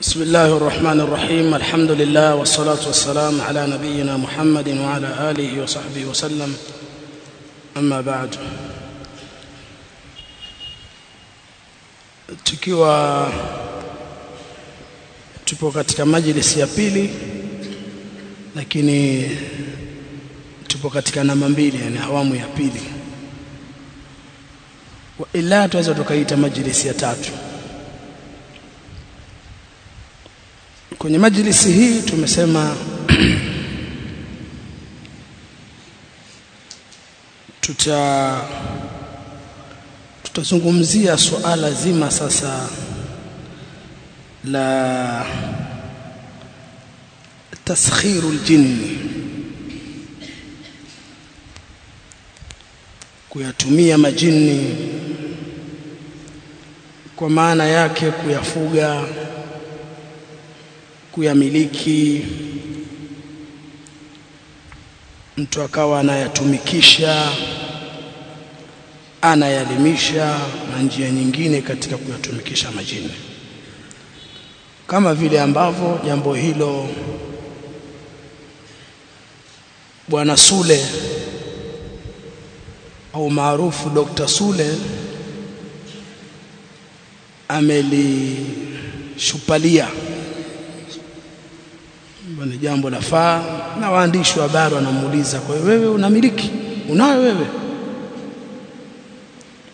بسم الله الرحمن الرحيم الحمد لله والصلاة والسلام على نبينا محمد وعلى آله وصحبه وسلم أما بعد tukiwa tupo katika majlisi ya pili lakini tupo katika namba mbili yani awamu ya pili wa ila tuweza tukaita majlisi ya tatu Kwenye majlisi hii tumesema tuta tutazungumzia suala zima sasa la taskhiru aljinn kuyatumia majini kwa maana yake kuyafuga kuyamiliki mtu akawa anayatumikisha anayalimisha na njia nyingine katika kuyatumikisha majini kama vile ambavyo jambo hilo bwana Sule au maarufu Dr. Sule amelishupalia ni jambo la faa na waandishi wa habari wanamuuliza kwa hiyo wewe unamiliki? Unayo wewe.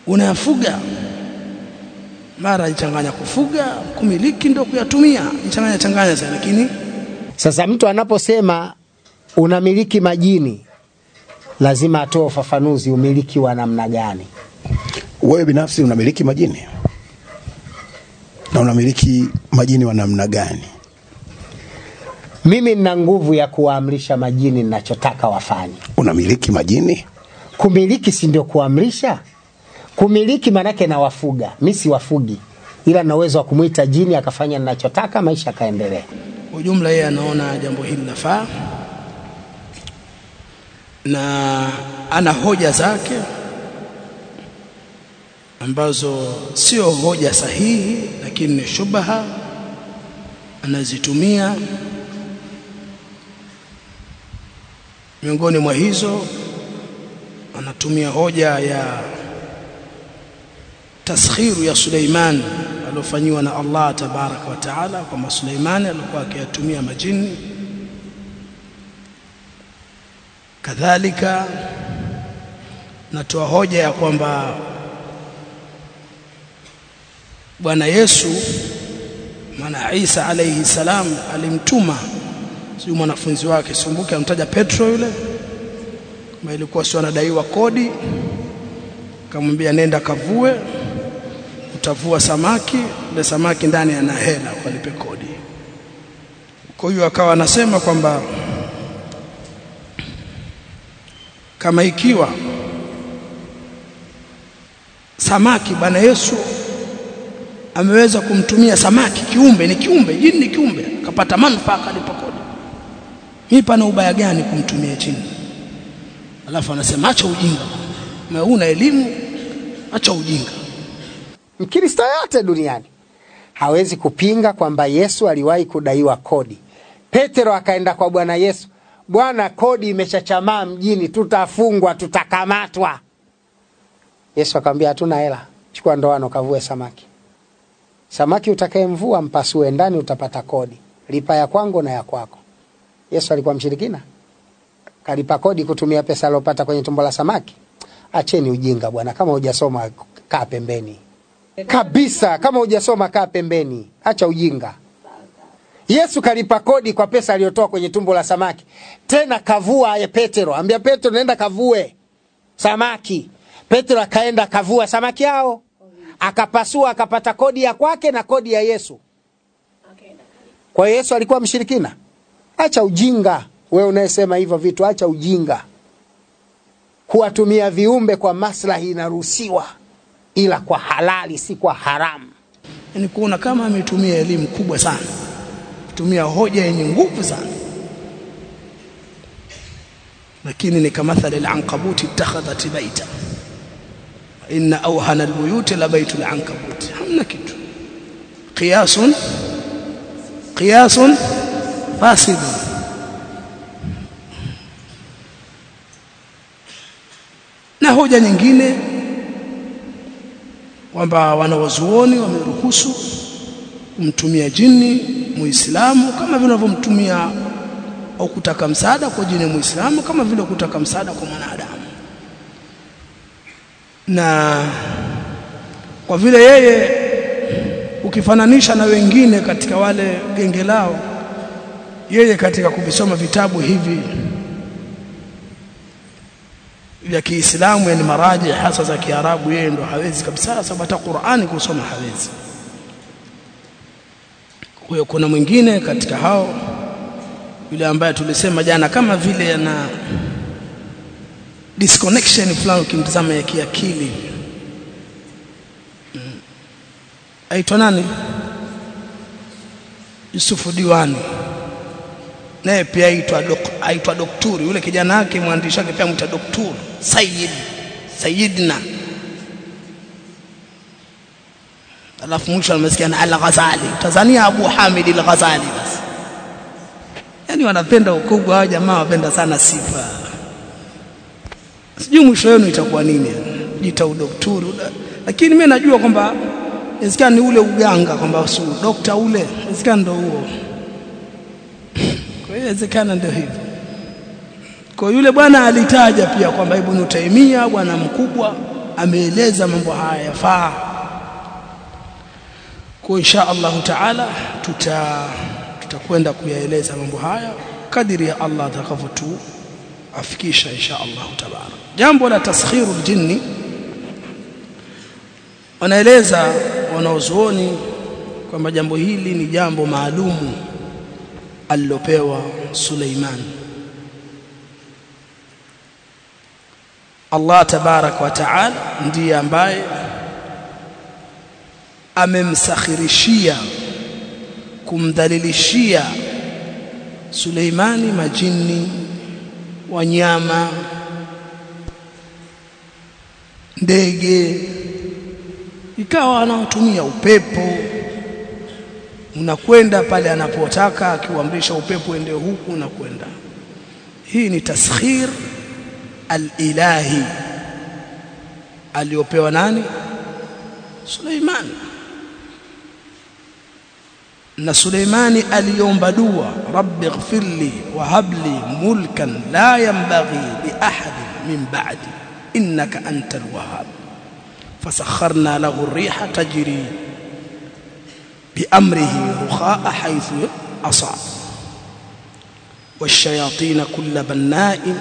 Unayafuga? Mara ichanganya kufuga kumiliki ndio kuyatumia. Ichanganya changanya sana. Lakini Sasa mtu anaposema unamiliki majini, lazima atoe ufafanuzi, umiliki wa namna gani? Wewe binafsi unamiliki majini? Na unamiliki majini wa namna gani? Mimi nina nguvu ya kuwaamrisha majini ninachotaka wafanye. Unamiliki majini? Kumiliki si ndio kuamrisha? Kumiliki manake nawafuga, mi wafugi ila na uwezo wa kumwita jini akafanya ninachotaka, maisha akaendelea. kwa ujumla yeye anaona jambo hili nafaa na ana hoja zake ambazo sio hoja sahihi lakini ni shubaha anazitumia miongoni mwa hizo anatumia hoja ya taskhiru ya Suleiman aliofanyiwa na Allah tabaraka wa taala kwamba Suleimani alikuwa akiyatumia majini. Kadhalika natoa hoja ya kwamba bwana Yesu maana Isa alayhi salam alimtuma sio mwanafunzi wake sumbuke amtaja Petro yule kama ilikuwa sio anadaiwa kodi akamwambia nenda kavue utavua samaki ile samaki ndani ana hela walipe kodi. Kwa hiyo akawa anasema kwamba kama ikiwa samaki bwana Yesu ameweza kumtumia samaki kiumbe ni kiumbe jini ni kiumbe akapata manufaa akalipa kodi mimi pana ubaya gani kumtumia chini alafu anasema acha ujinga na una elimu acha ujinga Mkristo yote duniani hawezi kupinga kwamba Yesu aliwahi kudaiwa kodi. Petero akaenda kwa Bwana Yesu, Bwana, kodi imeshachamaa mjini, tutafungwa, tutakamatwa. Yesu akamwambia, hatuna hela, chukua ndoano kavue samaki. Samaki utakayemvua mpasue ndani, utapata kodi, lipa ya kwangu na ya kwako. Yesu alikuwa mshirikina? Kalipa kodi kutumia pesa aliyopata kwenye tumbo la samaki? Acheni ujinga bwana, kama hujasoma kaa pembeni kabisa. Kama hujasoma kaa pembeni, acha ujinga. Yesu kalipa kodi kwa pesa aliyotoa kwenye tumbo la samaki, tena kavua ye Petero, ambia Petero, nenda kavue samaki. Petero akaenda kavua samaki yao, akapasua, akapata kodi ya kwake na kodi ya Yesu. Kwa hiyo Yesu alikuwa mshirikina? Acha ujinga, wewe unayesema hivyo vitu, acha ujinga. Kuwatumia viumbe kwa maslahi inaruhusiwa, ila kwa halali, si kwa haramu. yani kuona kama ametumia elimu kubwa sana kutumia hoja yenye nguvu sana. Lakini ni kamathali al-ankabuti ittakhadhat baita inna awhana albuyuti la baitul ankabut hamna kitu. Qiyasun qiyasun fasidun na hoja nyingine kwamba wanawazuoni wameruhusu kumtumia jini muislamu kama vile wanavyomtumia au kutaka msaada kwa jini muislamu kama vile kutaka msaada kwa mwanadamu. Na kwa vile yeye ukifananisha na wengine katika wale genge lao yeye katika kuvisoma vitabu hivi vya Kiislamu yani maraji hasa za Kiarabu yeye ndo hawezi kabisa sababu hata Qur'ani kusoma hawezi. Kwa kuna mwingine katika hao yule ambaye tulisema jana kama vile ana disconnection fulani ukimtazama ya kiakili. Mm. aitwa nani? Yusufu Diwani naye pia aitwa dok, aitwa dokturi. Yule kijana wake mwandishi wake pia mta dokturi. Sayyid. Sayyidna. Alafu mwisho amesikia Al-Ghazali. Tanzania Abu Hamid Al-Ghazali basi. Yani wanapenda ukubwa hao jamaa wapenda sana sifa. Sijui mwisho wenu itakuwa nini. Jita udokturi. Lakini mimi najua kwamba inawezekana ni ule uganga kwamba si dokta ule. Inawezekana ndio huo kwa hiyo inawezekana ndio hivyo. Kwa yule bwana alitaja pia kwamba Ibn Taymiyyah bwana mkubwa ameeleza mambo haya yafaa. Kwa insha Allah taala tuta tutakwenda kuyaeleza mambo haya kadiri ya Allah atakavyotu afikisha insha Allah Taala. jambo la taskhiru jinni wanaeleza wanaozuoni kwamba jambo hili ni jambo maalumu alilopewa Suleiman. Allah tabarak wa taala ndiye ambaye amemsakhirishia kumdhalilishia Suleimani majini wanyama ndege ikawa anaotumia upepo unakwenda pale anapotaka akiuamrisha upepo ende huku unakwenda. Hii ni taskhir alilahi. Aliopewa nani? Suleiman na Suleimani aliomba dua rabbi ighfirli wa habli mulkan la yanbaghi li ahadin min ba'di innaka antal wahhab. Fasakharna lahu ar-riha tajri بأمره رخاء حيث أصاب. والشياطين كل بناء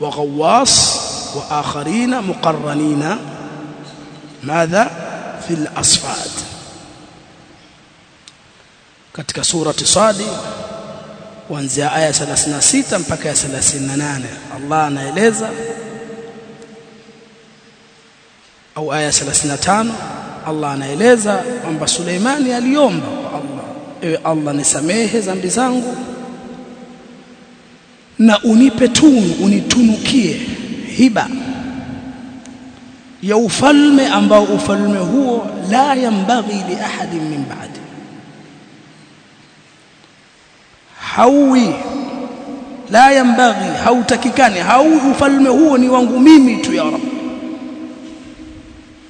وغواص وآخرين مقرنين. ماذا؟ في الأصفاد. katika surati Sadi kuanzia aya 36 mpaka ya 38 Allah anaeleza. au aya 35 Allah anaeleza kwamba Suleimani aliomba kwa Allah ewe Allah nisamehe dhambi zangu na unipe tunu unitunukie hiba ya ufalme ambao ufalme huo la yambaghi li ahadin min ba'di. Hawi la yambaghi hautakikani hau ufalme huo ni wangu mimi tu ya Rabb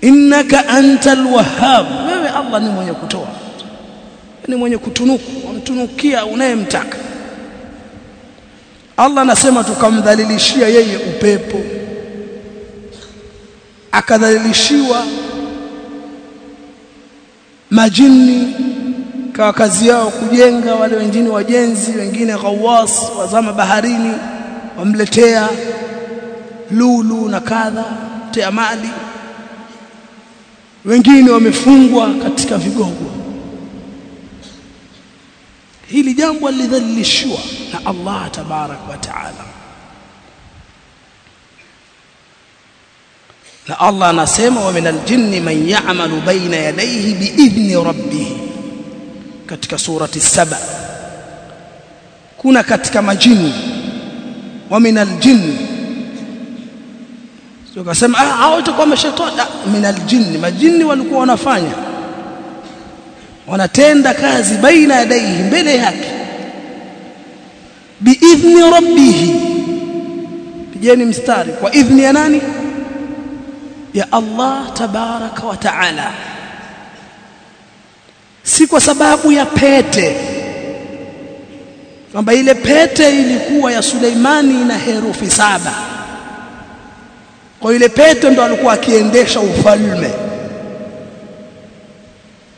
innaka antal wahhab. Wewe Allah ni mwenye kutoa. Ni mwenye kutunuku. Mtunukia unayemtaka. Allah anasema tukamdhalilishia yeye upepo. Akadhalilishiwa majini kwa kazi yao kujenga wale wengine wajenzi wengine ghawas wazama baharini wamletea lulu na kadha tea mali wengine wamefungwa katika vigogo. Hili jambo lidhalilishiwa na Allah tabarak wa taala. Na Allah anasema wa minal jinni man ya'malu baina yadayhi biidhni rabbih katika surati saba. Kuna katika majini. Wa minal jinni sio kasema ah hao itakuwa mashaitani minal jinni majini walikuwa wanafanya. Wanatenda kazi baina yadaihi mbele yake. Biidhni rabbih pigeni mstari. Kwa idhni ya nani? Ya Allah tabaraka wa taala. Si kwa sababu ya pete. Kwamba ile pete ilikuwa ya Suleimani na herufi saba kwa ile pete ndo alikuwa akiendesha ufalme.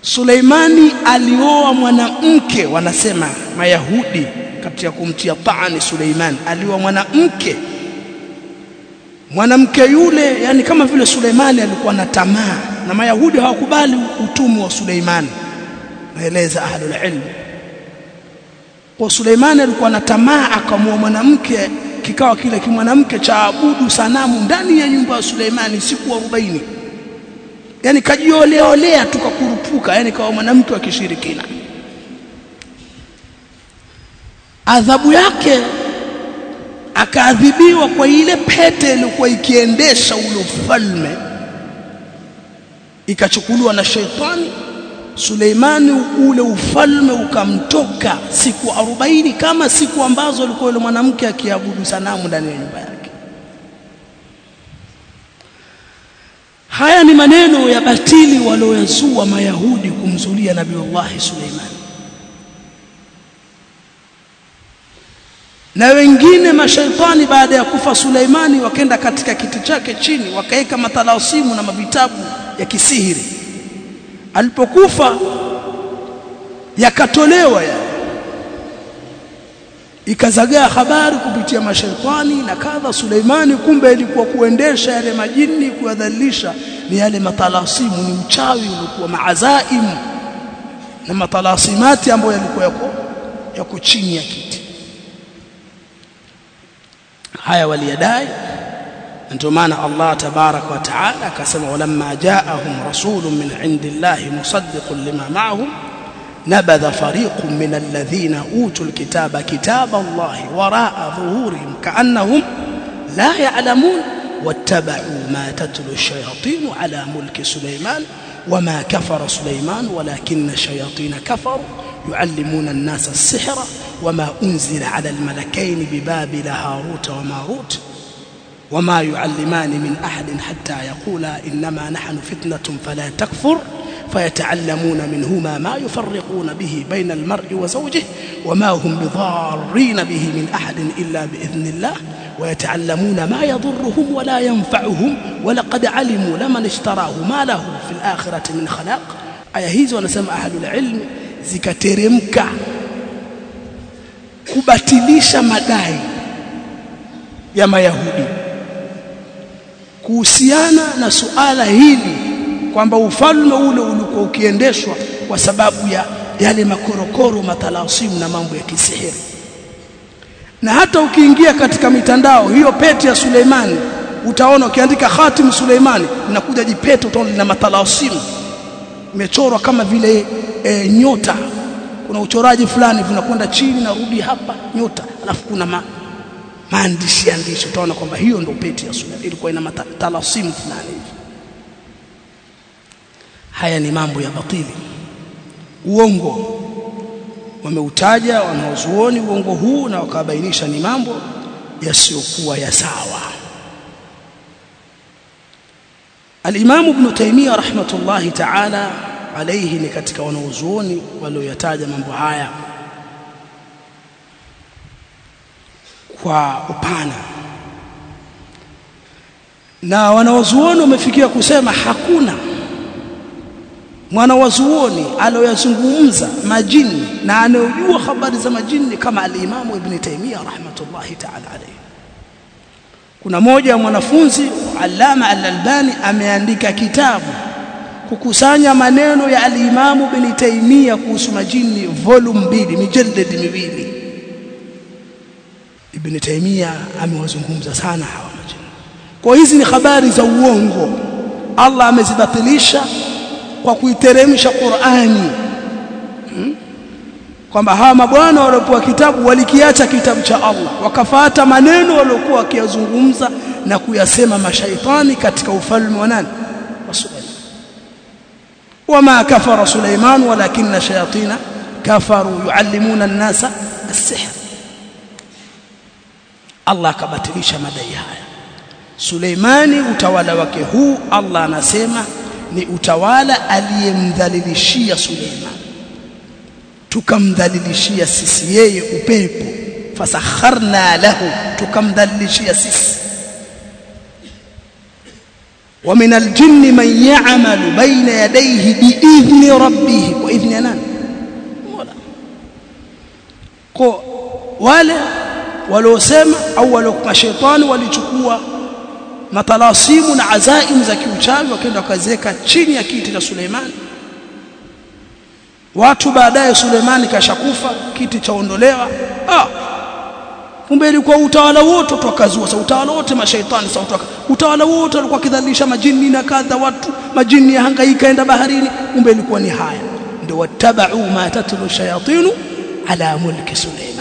Suleimani alioa mwanamke wanasema Mayahudi kati ya kumtia taani Suleimani. Alioa mwanamke. Mwanamke yule yani kama vile Suleimani alikuwa na tamaa na Mayahudi hawakubali utumwa wa Suleimani. Naeleza ahlul ilm. Kwa Suleimani alikuwa na tamaa akamua mwanamke kikawa kile kimwanamke cha abudu sanamu ndani ya nyumba ya Suleimani siku 40 yani kajioleolea tukakurupuka yani kawa mwanamke wa kishirikina. Adhabu yake akaadhibiwa kwa ile pete iliyokuwa ikiendesha ule ufalme ikachukuliwa na sheitani Suleimani ule ufalme ukamtoka siku 40 kama siku ambazo alikuwa yule mwanamke akiabudu sanamu ndani ya nyumba yake haya ni maneno ya batili walioyazua mayahudi kumzulia nabiiullah Suleimani. na wengine mashaitani baada ya kufa Suleimani wakenda katika kiti chake chini wakaweka matalasimu na mavitabu ya kisihiri alipokufa yakatolewa ya ikazagaa habari kupitia mashaitani na kadha Suleimani kumbe ilikuwa kuendesha yale majini kuyadhalilisha ni yale matalasimu ni uchawi ulikuwa maazaim na matalasimati ambayo yalikuwa yako yako chini ya kiti. Haya waliyadai ndio maana Allah tabarak wa taala akasema walamma jaahum rasulun min indillahi musaddiqun lima ma'ahum nabadha fariqun min alladhina utul kitaba kitaba Allah wara'a dhuhurihim ka'annahum la ya'lamun واتبعوا ما تتلو الشياطين على ملك سليمان وما كفر سليمان ولكن الشياطين كفروا يعلمون الناس السحر وما أنزل على الملكين ببابل هاروت وماروت وما يعلمان من أحد حتى يقولا إنما نحن فتنة فلا تكفر فيتعلمون منهما ما يفرقون به بين المرء وزوجه وما هم بضارين به من أحد إلا بإذن الله ويتعلمون ما يضرهم ولا ينفعهم ولقد علموا لمن اشتراه ما له في الآخرة من خلاق aya hizo wanasema ahlul ilm zikateremka kubatilisha madai ya mayahudi kuhusiana na suala hili kwamba ufalme ule ulikuwa ukiendeshwa kwa sababu ya yale makorokoro matalasimu na mambo ya kisihiri. Na hata ukiingia katika mitandao hiyo pete ya Suleimani utaona ukiandika khatim Suleimani inakuja jipete utaona lina matalasimu. Imechorwa kama vile e, nyota. Kuna uchoraji fulani vinakwenda chini na rudi hapa nyota. Alafu kuna ma, maandishi andishi utaona kwamba hiyo ndio peti ya sunna. Ilikuwa ina matalasimu fulani haya ni mambo ya batili. Uongo. Wameutaja wanaozuoni uongo huu na wakabainisha ni mambo yasiyokuwa ya sawa. Al-Imam Ibn Taymiyyah rahmatullahi ta'ala alayhi ni katika wanaozuoni walioyataja mambo haya kwa upana. Na wanawazuoni wamefikia kusema hakuna mwanawazuoni aloyazungumza majini na anayojua habari za majini kama alimamu Ibn Taymiyyah rahmatullahi ta'ala alayhi. Kuna moja ya mwanafunzi alama Al-Albani ameandika kitabu kukusanya maneno ya alimamu Ibn Taymiyyah kuhusu majini volume mbili mijallad miwili Ibn Taymiyyah amewazungumza sana hawa majini kwa hizi ni habari za uongo. Allah amezibatilisha kwa kuiteremsha Qur'ani. Hmm? kwamba hawa mabwana waliopewa kitabu walikiacha kitabu cha Allah. Wakafata maneno waliokuwa wakiyazungumza na kuyasema mashaitani katika ufalme wa nani? Wa Sulaiman wama kafara Suleiman walakinna shayatina kafaru yuallimuna an-nasa as-sihr Allah akabatilisha madai haya. Suleimani utawala wake huu Allah anasema ni utawala aliyemdhalilishia suleimani. Tukamdhalilishia sisi yeye upepo fasakharna lahu tukamdhalilishia sisi. Wa min aljinni man ya'malu baina yadayhi biidhni rabbih kwa idhni wale waliosema au waliokuwa shetani walichukua matalasimu na azaim za kiuchawi wakaenda wakaziweka chini ya kiti cha Suleimani watu baadaye Suleimani kashakufa kiti chaondolewa. Ah kumbe ilikuwa utawala wote tukazua sasa utawala wote mashaitani sasa utawala, utawala wote walikuwa kidhalilisha majini na kadha watu majini yahangaika enda baharini. Kumbe ilikuwa ni haya ndio watabau ma tatlu shayatinu ala mulki Suleiman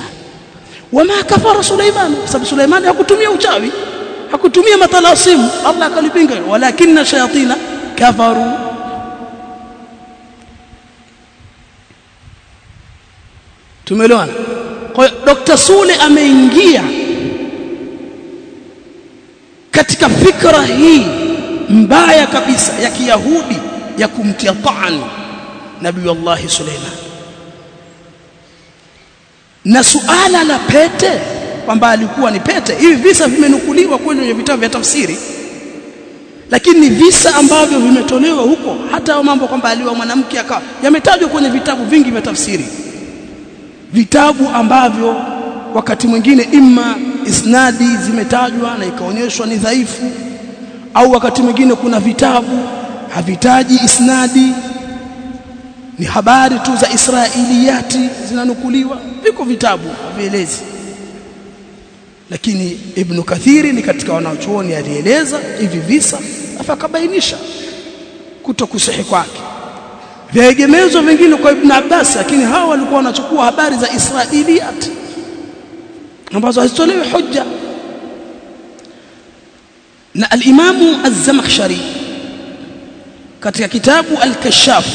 wama kafara Suleiman? Sababu Suleiman hakutumia uchawi hakutumia matalasimu. Allah akalipinga. Walakinna shayatina kafaru. Tumeelewana? Kwa hiyo Dr. Sule ameingia katika fikra hii mbaya kabisa ya Kiyahudi ya kumtia taani Nabii Allah Suleiman na suala la pete kwamba alikuwa ni pete. Hivi visa vimenukuliwa kwenye vitabu vya tafsiri lakini ni visa ambavyo vimetolewa huko. Hata mambo kwamba aliwa mwanamke akawa yametajwa kwenye vitabu vingi vya tafsiri. Vitabu ambavyo wakati mwingine imma isnadi zimetajwa na ikaonyeshwa ni dhaifu au wakati mwingine kuna vitabu havitaji isnadi ni habari tu za israiliyati zinanukuliwa. Viko vitabu vielezi lakini ibn kathiri ni katika wanaochuoni alieleza hivi visa afakabainisha akabainisha kutokusihi kwake. Vyaegemezwa vingine kwa Ibn Abbas lakini hawa walikuwa wanachukua habari za Israiliyat ambazo hazitolewi hujja. Na al-Imamu Az-Zamakhshari katika kitabu Al-Kashaf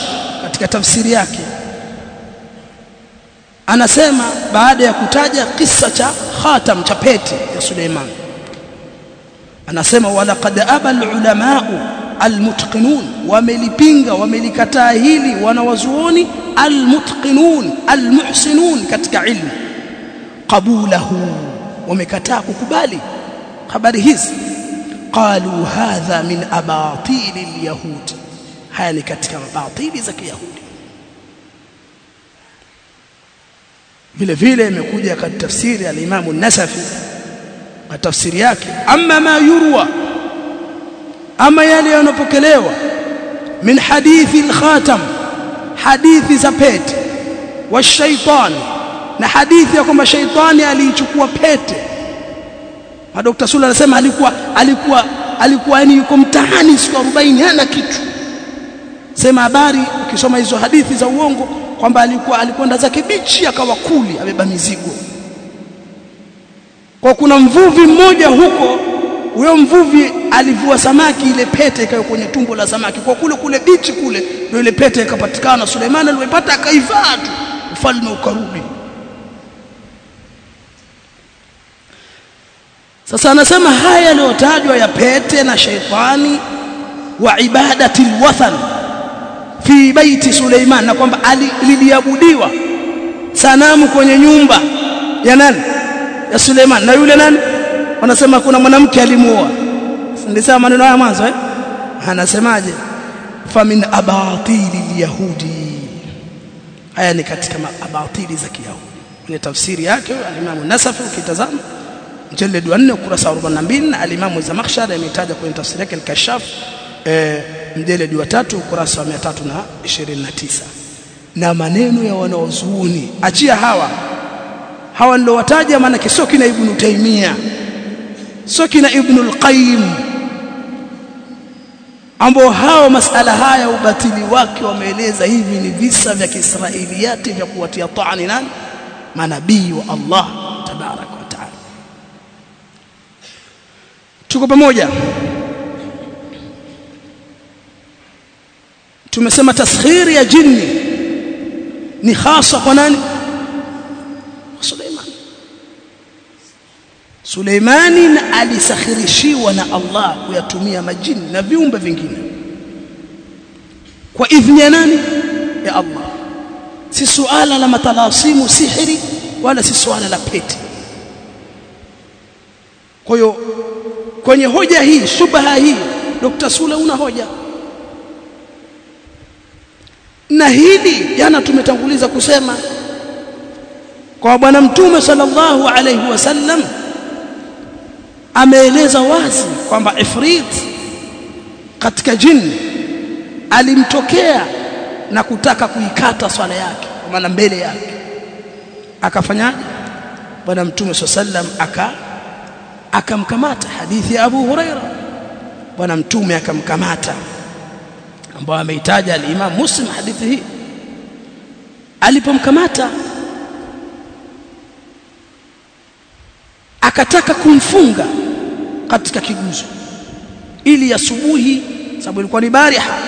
katika tafsiri yake. Anasema baada ya kutaja kisa cha khatam cha pete ya Suleiman. Anasema walaqad abal ulamau almutqinun. Wamelipinga wamelikataa hili wanawazuoni almutqinun almuhsinun katika ilmu. Qabulahu wamekataa kukubali habari hizi. Qalu hadha min abatili alyahudi haya ni katika mabatili za kiyahudi vile vile imekuja katika tafsiri ya al-Imam an-Nasafi na tafsiri yake amma ma yurwa ama yale yanapokelewa min hadithi al-khatam hadithi za pete wa shaitani na hadithi ya kwamba shaitani aliichukua pete Dr. Sula anasema alikuwa alikuwa alikuwa yani yuko mtaani siku 40 hana kitu sema habari ukisoma hizo hadithi za uongo kwamba alikuwa alikwenda zake bichi akawa kuli abeba mizigo. Kwa kuna mvuvi mmoja huko huyo mvuvi alivua samaki ile pete ikayo kwenye tumbo la samaki. Kwa kule kule bichi kule ndio ile pete ikapatikana. Suleiman alipoipata akaivaa tu ufalme ukarudi. Sasa anasema haya yaliyotajwa ya pete na sheitani wa ibadati alwathan fi baiti Suleiman na kwamba liliabudiwa sanamu kwenye nyumba ya nani? Ya Suleiman. Na yule nani? Wanasema kuna mwanamke alimuoa. Ndisema maneno haya mwanzo eh? Anasemaje? Famin abatili yahudi. Haya ni katika abatili za kiyahudi. Kwenye tafsiri yake alimamu nasafi ukitazama mjeledi wa 4 ukurasa wa 42 na alimamu zamakhshari ametaja kwenye tafsiri yake al-kashaf eh mjeledi wa tatu ukurasa wa 329 na maneno ya wanaozuuni achia hawa. Hawa ndio wataja maana sio kina ibn taimia sio kina ibn al-qayyim ambao hao masala haya ubatili wake wameeleza hivi ni visa vya kiisraeliati vya kuwatia taani nani? Manabii wa Allah tabarak wa taala. Tuko pamoja tumesema taskhiri ya jini ni hasa kwa nani? Suleiman Suleimani. Alisakhirishiwa na Allah kuyatumia majini na viumbe vingine. Kwa idhni ya nani? Ya Allah. Si suala la matalasimu sihiri wala si suala la pete. Kwa hiyo kwenye hoja hii shubha hii Dr. Sule una hoja na hili jana tumetanguliza kusema kwa bwana mtume sallallahu alayhi wasallam ameeleza wazi kwamba ifrit katika jini alimtokea na kutaka kuikata swala yake kwa maana mbele yake. Akafanyaje? Bwana mtume sallam aka akamkamata. Hadithi ya Abu Huraira. Bwana mtume akamkamata ambao ameitaja al-Imam Muslim hadithi hii alipomkamata akataka kumfunga katika kiguzo. Ili asubuhi sababu ilikuwa ni bariha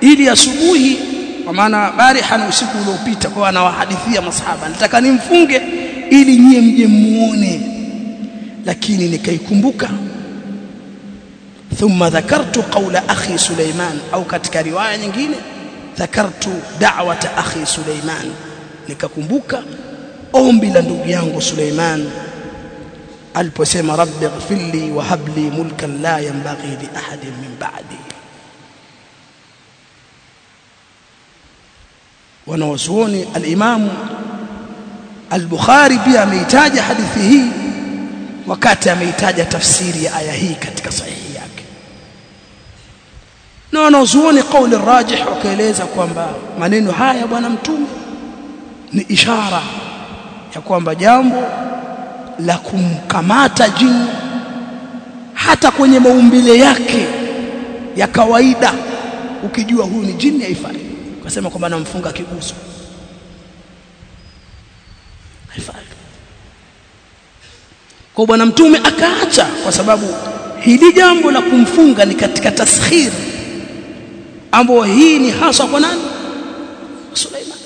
ili asubuhi kwa maana bariha ni usiku uliopita kwa anawahadithia masahaba nataka nimfunge ili nyie mje muone. Lakini nikaikumbuka thumma dhakartu qawla akhi Suleiman au katika riwaya nyingine dhakartu da'wata akhi Suleiman. Nikakumbuka ombi la ndugu yangu Suleiman aliposema rabbi ighfirli wa habli mulkan la yanbaghi li ahadin min ba'di. Wanawazuoni al-Imam al-Bukhari pia ameitaja hadithi hii wakati ameitaja tafsiri ya aya hii katika sahihi na wanazuoni kauli rajih wakaeleza kwamba maneno haya bwana mtume ni ishara ya kwamba jambo la kumkamata jini hata kwenye maumbile yake ya kawaida ukijua huyu ni jini haifai. Ukasema kwamba namfunga kiguso. Haifai. Kwa bwana mtume akaacha kwa sababu hili jambo la kumfunga ni katika taskhir ambayo hii ni hasa kwa nani? Suleiman.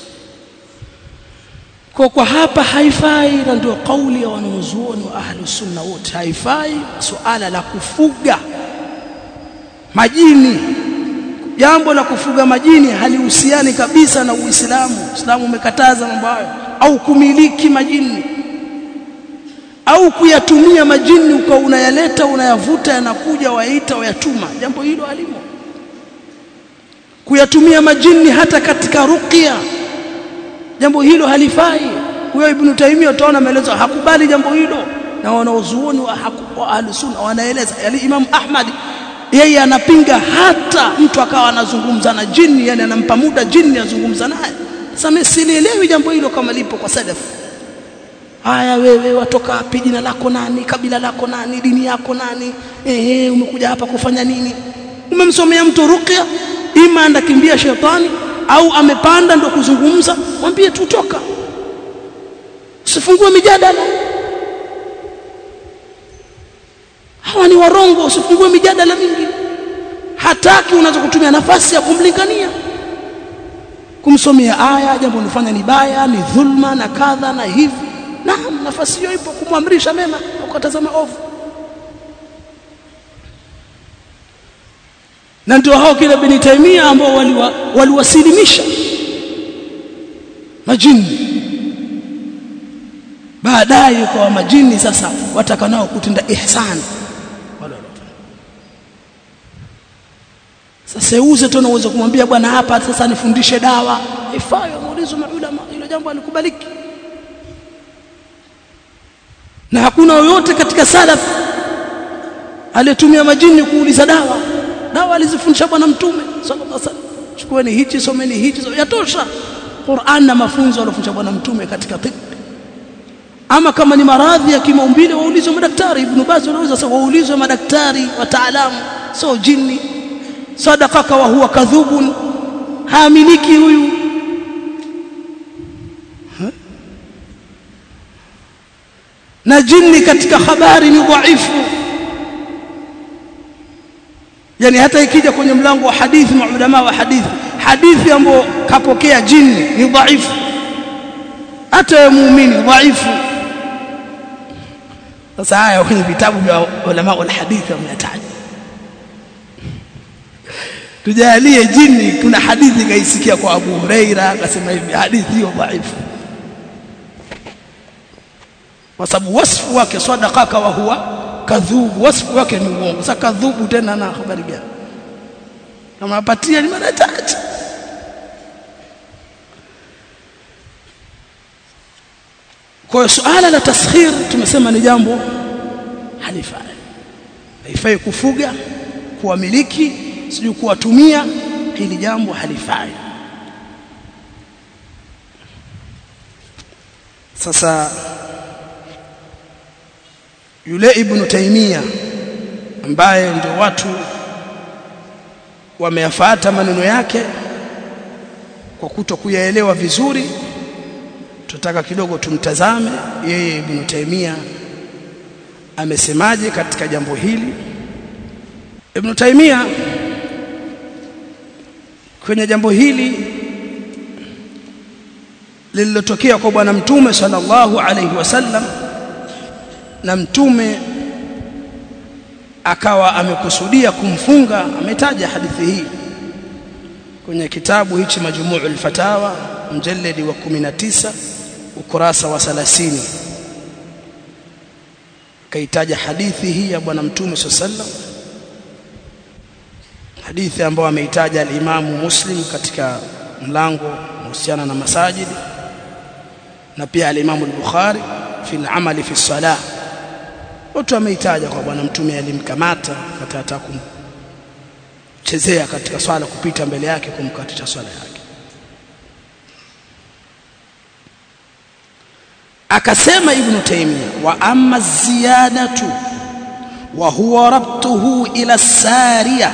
Kwa kwa hapa haifai na ndio kauli ya wanazuoni wa ahlu sunna wote haifai suala la kufuga majini. Jambo la kufuga majini halihusiani kabisa na Uislamu. Uislamu umekataza mambo hayo. Au kumiliki majini. Au kuyatumia majini ukawa unayaleta unayavuta yanakuja waita wayatuma. Jambo hilo halimo kuyatumia majini hata katika ruqya. Jambo hilo halifai. Huyo ibn Taymiyyah utaona maelezo hakubali jambo hilo. Na wanaozuoni wa, ahlusunna wanaeleza yani Imam Ahmad yeye anapinga hata mtu akawa anazungumza na jini yani anampa muda jini azungumza naye. Sasa sielewi jambo hilo kama lipo kwa salaf. Haya wewe watoka wapi? Jina lako nani? Kabila lako nani? Dini yako nani? Ehe umekuja hapa kufanya nini? Umemsomea mtu ruqya ima anakimbia shetani au amepanda ndo kuzungumza mwambie tutoka usifungue mijadala. Hawa ni warongo usifungue mijadala mingi. Hataki unaweza kutumia nafasi ya kumlingania. Kumsomea aya jambo unafanya ni baya ni dhulma na kadha na hivi. Na nafasi hiyo ipo kumwamrisha mema ukatazama ovu na ndio hao kile bin Taimia ambao waliwasilimisha wali majini. Baadaye kwa majini sasa watakanao kutenda ihsan. Sasa uze tu unaweza kumwambia bwana hapa sasa nifundishe dawa. Ifayo muulizo maulama hilo jambo alikubaliki. Na hakuna yoyote katika salaf aliyetumia majini kuuliza dawa dawa alizifundisha bwana mtume sallallahu alaihi wasallam. Chukueni hichi someni hichi yatosha. Qur'an na mafunzo aliyofundisha bwana mtume katika tibb ama kama ni maradhi ya kimaumbile waulizwe madaktari. Ibn Baz anaweza sasa waulizwe madaktari wataalamu. So jini sadaqaka wa huwa kadhubun. Haaminiki huyu. Na jini katika habari ni dhaifu yani hata ikija kwenye mlango wa hadithi maulama wa hadithi hadithi ambayo kapokea jini ni dhaifu. Hata ya muumini dhaifu. Sasa haya kwenye vitabu vya ulama wa hadithi wameyataja tujalie jini kuna hadithi kaisikia kwa Abu Huraira akasema hivi hadithi hiyo dhaifu. Kwa sababu wasfu wake sadaqaka wa huwa kadhubu wasfu wake ni uongo. Sasa kadhubu tena na habari gani? Kama apatia ni mara tatu kwa hiyo suala la taskhir tumesema ni jambo halifai. Haifai kufuga kuwamiliki sijui kuwatumia. Hili jambo halifai. Sasa yule ibn taimia ambaye ndio watu wameyafata maneno yake kwa kuto kuyaelewa vizuri tutaka kidogo tumtazame yeye ibn taimia amesemaje katika jambo hili. Ibn taimia kwenye jambo hili lililotokea kwa bwana mtume sallallahu alaihi wasallam na mtume akawa amekusudia kumfunga. Ametaja hadithi hii kwenye kitabu hichi majmu'ul fatawa mjalladi wa 19 ukurasa wa 30 kaitaja hadithi hii ya bwana mtume sallallahu hadithi ambayo ameitaja al-Imamu Muslim katika mlango kuhusiana na masajidi na pia al-Imamu al-Bukhari fi al-amali fi salah watu ameitaja kwa bwana mtume alimkamata akataka kumchezea katika swala kupita mbele yake kumkatisha swala yake. Akasema ibn taymiya wa amma ziyadatu wa huwa rabtuhu ila sariya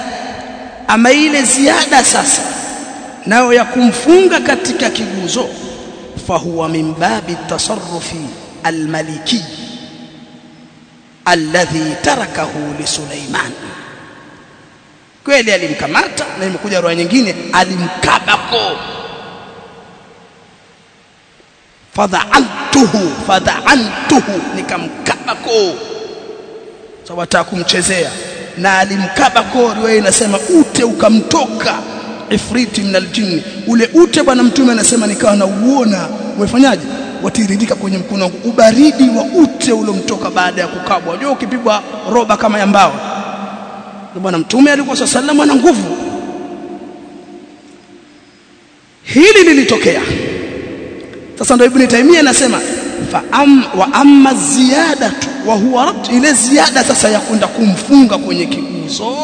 ama ile ziada sasa nayo ya kumfunga katika kiguzo fahuwa min babi tasarrufi almaliki alladhi tarakahu li Sulaiman kweli alimkamata na imekuja roho nyingine alimkabako. Fadha'antuhu fadha'antuhu nikamkabako. Sababu so, kumchezea. Na alimkabako riwaya inasema ute ukamtoka ifriti min aljinni ule ute bwana mtume anasema nikawa na uona umefanyaje watiririka kwenye mkono wangu ubaridi wa ute uliomtoka baada ya kukabwa. Unajua ukipigwa roba kama ya mbao bwana mtume alikuwa sallallahu ana nguvu. Hili lilitokea. Sasa ndio ibn taimia anasema fa am, wa amma ziyadatu wa huwa rabt ile ziada sasa ya kwenda kumfunga kwenye kiguso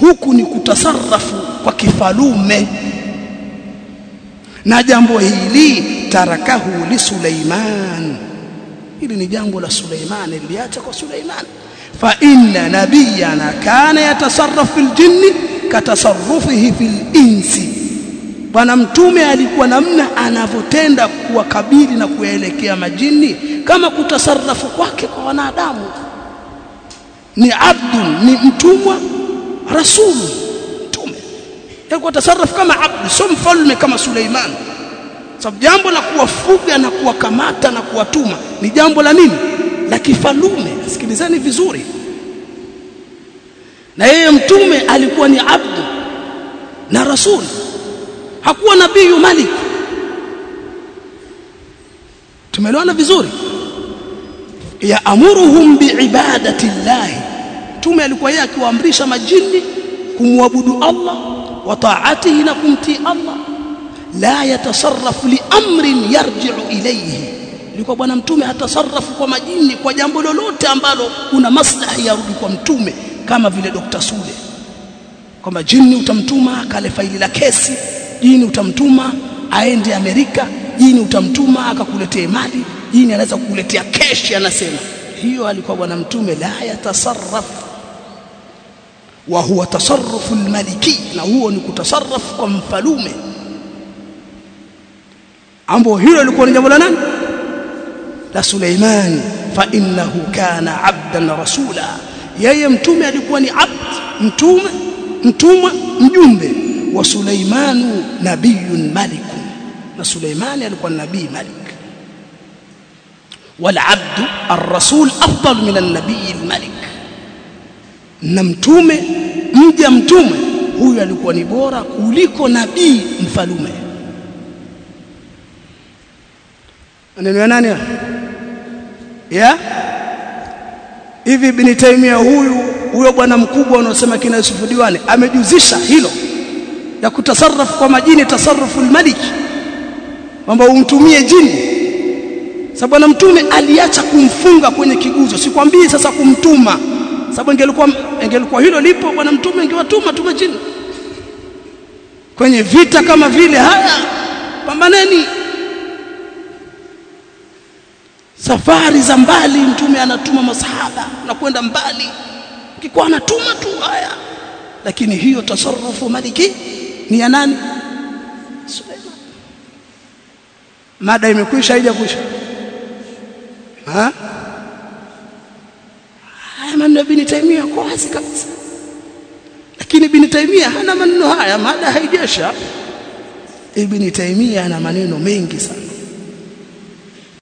huku ni kutasarrafu kwa kifalume na jambo hili tarakahu li Suleiman. Hili ni jambo la Suleiman liliacha kwa Suleiman. Fa inna nabiyana kana yatasarrafu fil jinni katasarrufihi fil insi. Bwana mtume alikuwa namna anavyotenda kuwakabili na kuelekea majini kama kutasarrafu kwake kwa wanadamu. Ni abdun ni mtumwa rasulu alikuwa tasarrafu kama abdu sio mfalme kama Suleiman. Sababu jambo la kuwafuga na kuwakamata na kuwatuma ni jambo la nini? La kifalume. Sikilizeni vizuri. Na yeye mtume alikuwa ni abdu na rasul. Hakuwa nabii malik. Tumeelewana vizuri? Yaamuruhum biibadati llahi. Mtume alikuwa yeye akiwaamrisha majini kumwabudu Allah kumtii Allah la yatasarrafu li amrin yarji'u ilayhi ilikuwa bwana mtume hatasarrafu kwa majini kwa jambo lolote ambalo kuna maslahi yarudi kwa mtume kama vile Dr. Sule. Kwamba jini utamtuma akale faili la kesi jini utamtuma aende Amerika jini utamtuma akakuletee mali jini anaweza kukuletea keshi anasema. Hiyo alikuwa bwana mtume la yatasarrafu wa huwa tasarrufu almaliki na huo ni kutasarrafu kwa mfalume ambo hilo lilikuwa ni jambo la nani la Suleiman fa innahu kana abdan rasula yeye mtume alikuwa ni abd mtume mtumwa mjumbe wa Suleimanu nabiyun malikun na Suleimani alikuwa nabii malik wal abdu ar-rasul afdal min an-nabiy al-malik na mtume mja mtume huyu alikuwa ni bora kuliko nabii mfalume. Maneno ya nani ya? Hivi ibn taimia huyu huyo bwana mkubwa unaosema kina Yusuf Diwani amejuzisha hilo ya kutasarraf kwa majini tasarrufu almalik kwamba umtumie jini. Sababu bwana mtume aliacha kumfunga kwenye kiguzo sikwambii sasa kumtuma sababu ingelikuwa ingelikuwa hilo lipo bwana mtume ingewatuma tu majini kwenye vita kama vile haya pambaneni. Safari za mbali mtume anatuma masahaba na kwenda mbali. Kikuwa anatuma tu haya. Lakini hiyo tasarufu maliki ni ya nani? Suleiman. Mada imekwisha haijakwisha ha maneno ya Ibn Taymiyyah kwa wazi kabisa. Lakini Ibn Taymiyyah hana maneno haya mada haijesha Ibn Taymiyyah ana maneno mengi sana